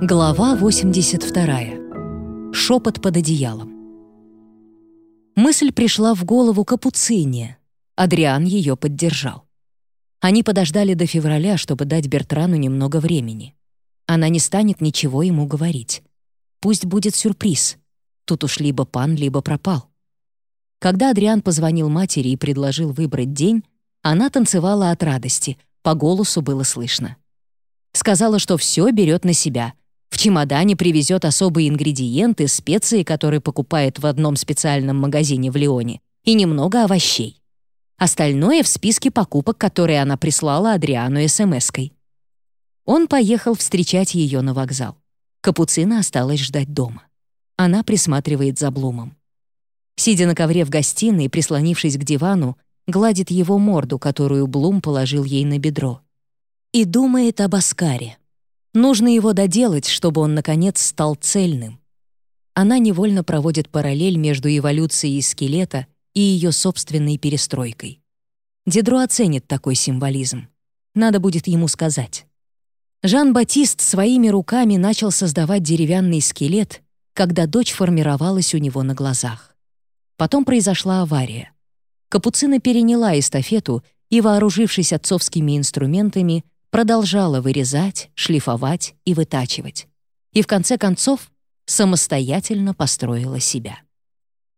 Глава 82. Шепот под одеялом. Мысль пришла в голову Капуцине. Адриан ее поддержал. Они подождали до февраля, чтобы дать Бертрану немного времени. Она не станет ничего ему говорить. Пусть будет сюрприз. Тут уж либо пан, либо пропал. Когда Адриан позвонил матери и предложил выбрать день, она танцевала от радости, по голосу было слышно. Сказала, что все берет на себя — в чемодане привезет особые ингредиенты, специи, которые покупает в одном специальном магазине в Лионе, и немного овощей. Остальное в списке покупок, которые она прислала Адриану смс-кой. Он поехал встречать ее на вокзал. Капуцина осталась ждать дома. Она присматривает за Блумом. Сидя на ковре в гостиной, прислонившись к дивану, гладит его морду, которую Блум положил ей на бедро. И думает об Оскаре. Нужно его доделать, чтобы он, наконец, стал цельным. Она невольно проводит параллель между эволюцией скелета и ее собственной перестройкой. Дидро оценит такой символизм. Надо будет ему сказать. Жан-Батист своими руками начал создавать деревянный скелет, когда дочь формировалась у него на глазах. Потом произошла авария. Капуцина переняла эстафету и, вооружившись отцовскими инструментами, продолжала вырезать, шлифовать и вытачивать. И в конце концов самостоятельно построила себя.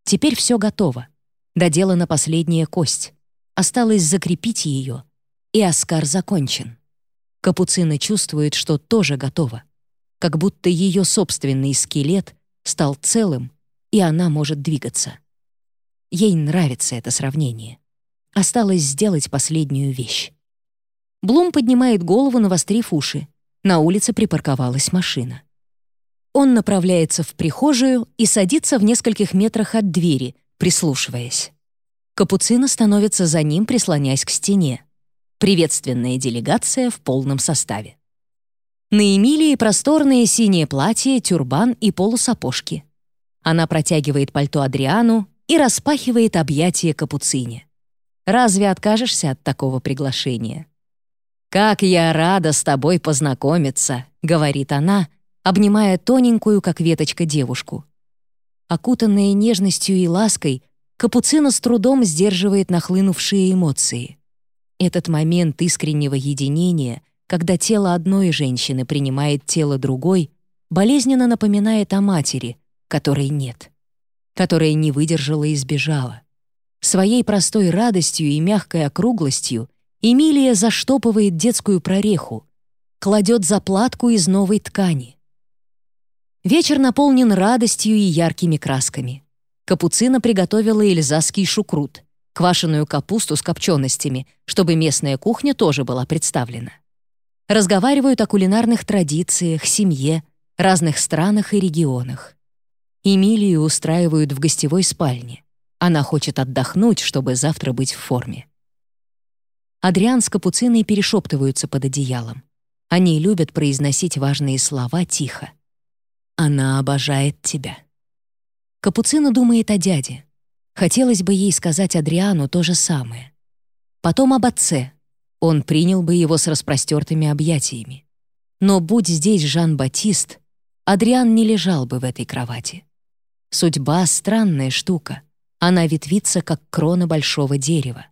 Теперь все готово. Доделана последняя кость. Осталось закрепить ее, и Оскар закончен. Капуцина чувствует, что тоже готова. Как будто ее собственный скелет стал целым, и она может двигаться. Ей нравится это сравнение. Осталось сделать последнюю вещь. Блум поднимает голову, навострив уши. На улице припарковалась машина. Он направляется в прихожую и садится в нескольких метрах от двери, прислушиваясь. Капуцина становится за ним, прислоняясь к стене. Приветственная делегация в полном составе. На Эмилии просторное синее платье, тюрбан и полусапожки. Она протягивает пальто Адриану и распахивает объятия Капуцине. Разве откажешься от такого приглашения? «Как я рада с тобой познакомиться», — говорит она, обнимая тоненькую, как веточка, девушку. Окутанная нежностью и лаской, Капуцина с трудом сдерживает нахлынувшие эмоции. Этот момент искреннего единения, когда тело одной женщины принимает тело другой, болезненно напоминает о матери, которой нет, которая не выдержала и сбежала. Своей простой радостью и мягкой округлостью Эмилия заштопывает детскую прореху, кладет заплатку из новой ткани. Вечер наполнен радостью и яркими красками. Капуцина приготовила эльзасский шукрут, квашеную капусту с копченостями, чтобы местная кухня тоже была представлена. Разговаривают о кулинарных традициях, семье, разных странах и регионах. Эмилию устраивают в гостевой спальне. Она хочет отдохнуть, чтобы завтра быть в форме. Адриан с Капуциной перешептываются под одеялом. Они любят произносить важные слова тихо. «Она обожает тебя». Капуцина думает о дяде. Хотелось бы ей сказать Адриану то же самое. Потом об отце. Он принял бы его с распростертыми объятиями. Но будь здесь Жан-Батист, Адриан не лежал бы в этой кровати. Судьба — странная штука. Она ветвится, как крона большого дерева.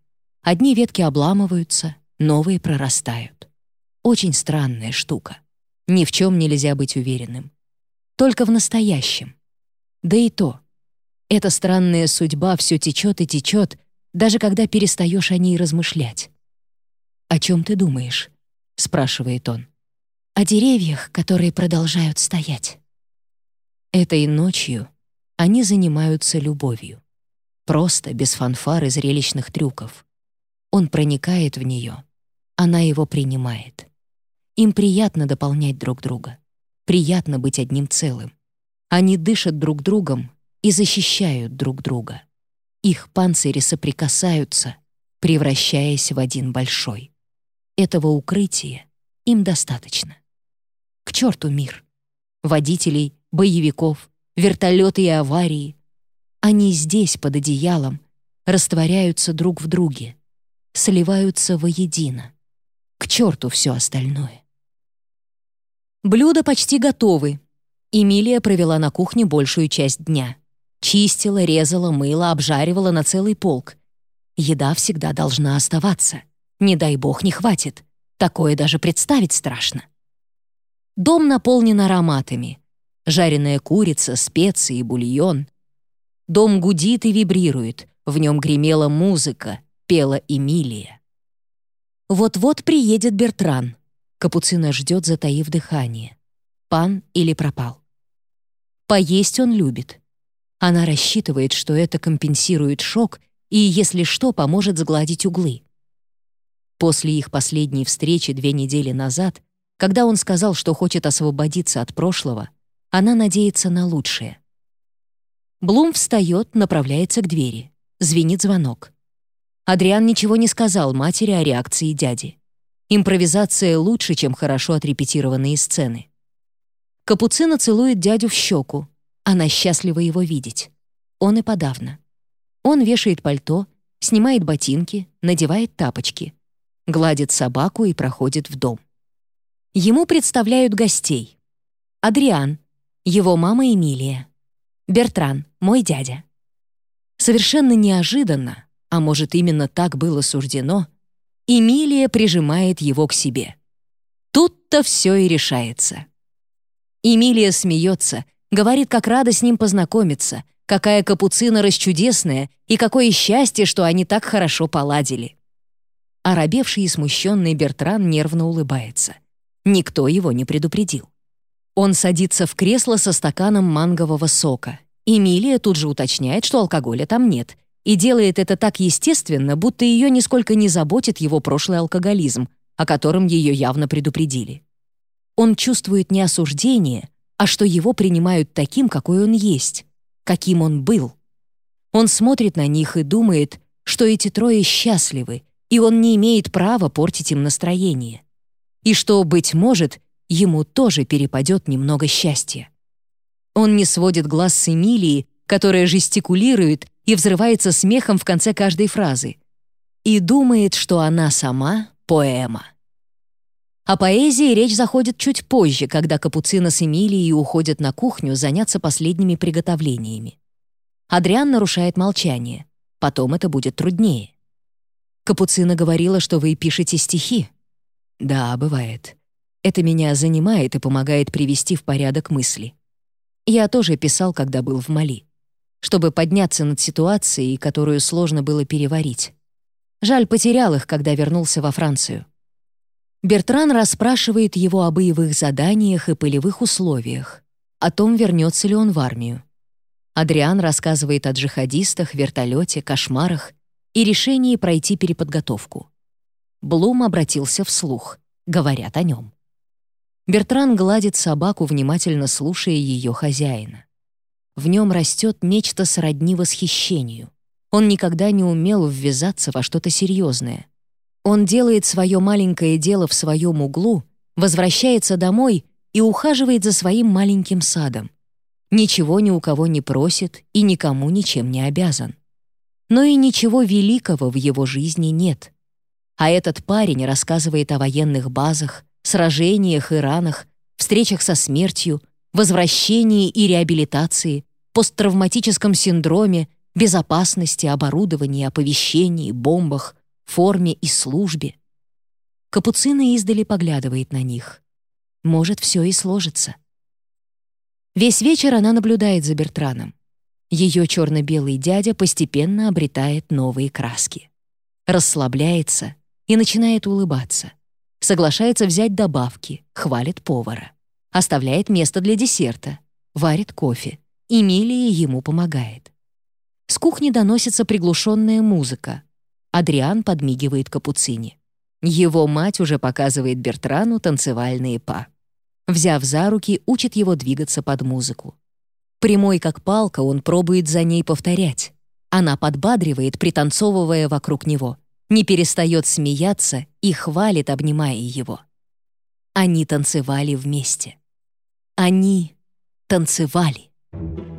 Одни ветки обламываются, новые прорастают. Очень странная штука. Ни в чем нельзя быть уверенным. Только в настоящем. Да и то. Эта странная судьба все течет и течет, даже когда перестаешь о ней размышлять. «О чем ты думаешь?» — спрашивает он. «О деревьях, которые продолжают стоять». Этой ночью они занимаются любовью. Просто, без фанфар и зрелищных трюков. Он проникает в нее, она его принимает. Им приятно дополнять друг друга, приятно быть одним целым. Они дышат друг другом и защищают друг друга. Их панцири соприкасаются, превращаясь в один большой. Этого укрытия им достаточно. К черту мир. Водителей, боевиков, вертолеты и аварии. Они здесь, под одеялом, растворяются друг в друге, сливаются воедино. К черту все остальное. Блюда почти готовы. Эмилия провела на кухне большую часть дня. Чистила, резала, мыла, обжаривала на целый полк. Еда всегда должна оставаться. Не дай бог не хватит. Такое даже представить страшно. Дом наполнен ароматами. Жареная курица, специи, бульон. Дом гудит и вибрирует. В нем гремела музыка, пела Эмилия. Вот-вот приедет Бертран. Капуцина ждет, затаив дыхание. Пан или пропал. Поесть он любит. Она рассчитывает, что это компенсирует шок и, если что, поможет сгладить углы. После их последней встречи две недели назад, когда он сказал, что хочет освободиться от прошлого, она надеется на лучшее. Блум встает, направляется к двери. Звенит звонок. Адриан ничего не сказал матери о реакции дяди. Импровизация лучше, чем хорошо отрепетированные сцены. Капуцина целует дядю в щеку. Она счастлива его видеть. Он и подавно. Он вешает пальто, снимает ботинки, надевает тапочки — гладит собаку и проходит в дом. Ему представляют гостей. Адриан, его мама Эмилия. Бертран, мой дядя. Совершенно неожиданно, а может, именно так было суждено, Эмилия прижимает его к себе. Тут-то все и решается. Эмилия смеется, говорит, как рада с ним познакомиться, какая капуцина расчудесная и какое счастье, что они так хорошо поладили. Оробевший и смущенный Бертран нервно улыбается. Никто его не предупредил. Он садится в кресло со стаканом мангового сока. Эмилия тут же уточняет, что алкоголя там нет, и делает это так естественно, будто ее нисколько не заботит его прошлый алкоголизм, о котором ее явно предупредили. Он чувствует не осуждение, а что его принимают таким, какой он есть, каким он был. Он смотрит на них и думает, что эти трое счастливы, и он не имеет права портить им настроение. И что, быть может, ему тоже перепадет немного счастья. Он не сводит глаз с Эмилии, которая жестикулирует и взрывается смехом в конце каждой фразы, и думает, что она сама — поэма. О поэзии речь заходит чуть позже, когда Капуцина с Эмилией уходят на кухню заняться последними приготовлениями. Адриан нарушает молчание. Потом это будет труднее. Капуцина говорила, что вы пишете стихи. Да, бывает. Это меня занимает и помогает привести в порядок мысли. Я тоже писал, когда был в Мали, чтобы подняться над ситуацией, которую сложно было переварить. Жаль, потерял их, когда вернулся во Францию. Бертран расспрашивает его о боевых заданиях и полевых условиях, о том, вернется ли он в армию. Адриан рассказывает о джихадистах, вертолете, кошмарах и решении пройти переподготовку. Блум обратился вслух, говорят о нем. Бертран гладит собаку, внимательно слушая ее хозяина. В нем растет нечто сродни восхищению. Он никогда не умел ввязаться во что-то серьезное. Он делает свое маленькое дело в своем углу, возвращается домой и ухаживает за своим маленьким садом. Ничего ни у кого не просит и никому ничем не обязан но и ничего великого в его жизни нет. А этот парень рассказывает о военных базах, сражениях и ранах, встречах со смертью, возвращении и реабилитации, посттравматическом синдроме, безопасности, оборудовании, оповещении, бомбах, форме и службе. Капуцина издали поглядывает на них. Может, все и сложится. Весь вечер она наблюдает за Бертраном. Ее черно-белый дядя постепенно обретает новые краски. Расслабляется и начинает улыбаться. Соглашается взять добавки, хвалит повара. Оставляет место для десерта, варит кофе. Эмилия ему помогает. С кухни доносится приглушенная музыка. Адриан подмигивает капуцине. Его мать уже показывает Бертрану танцевальные па. Взяв за руки, учит его двигаться под музыку. Прямой как палка, он пробует за ней повторять. Она подбадривает, пританцовывая вокруг него, не перестает смеяться и хвалит, обнимая его. Они танцевали вместе. Они танцевали. Thank you.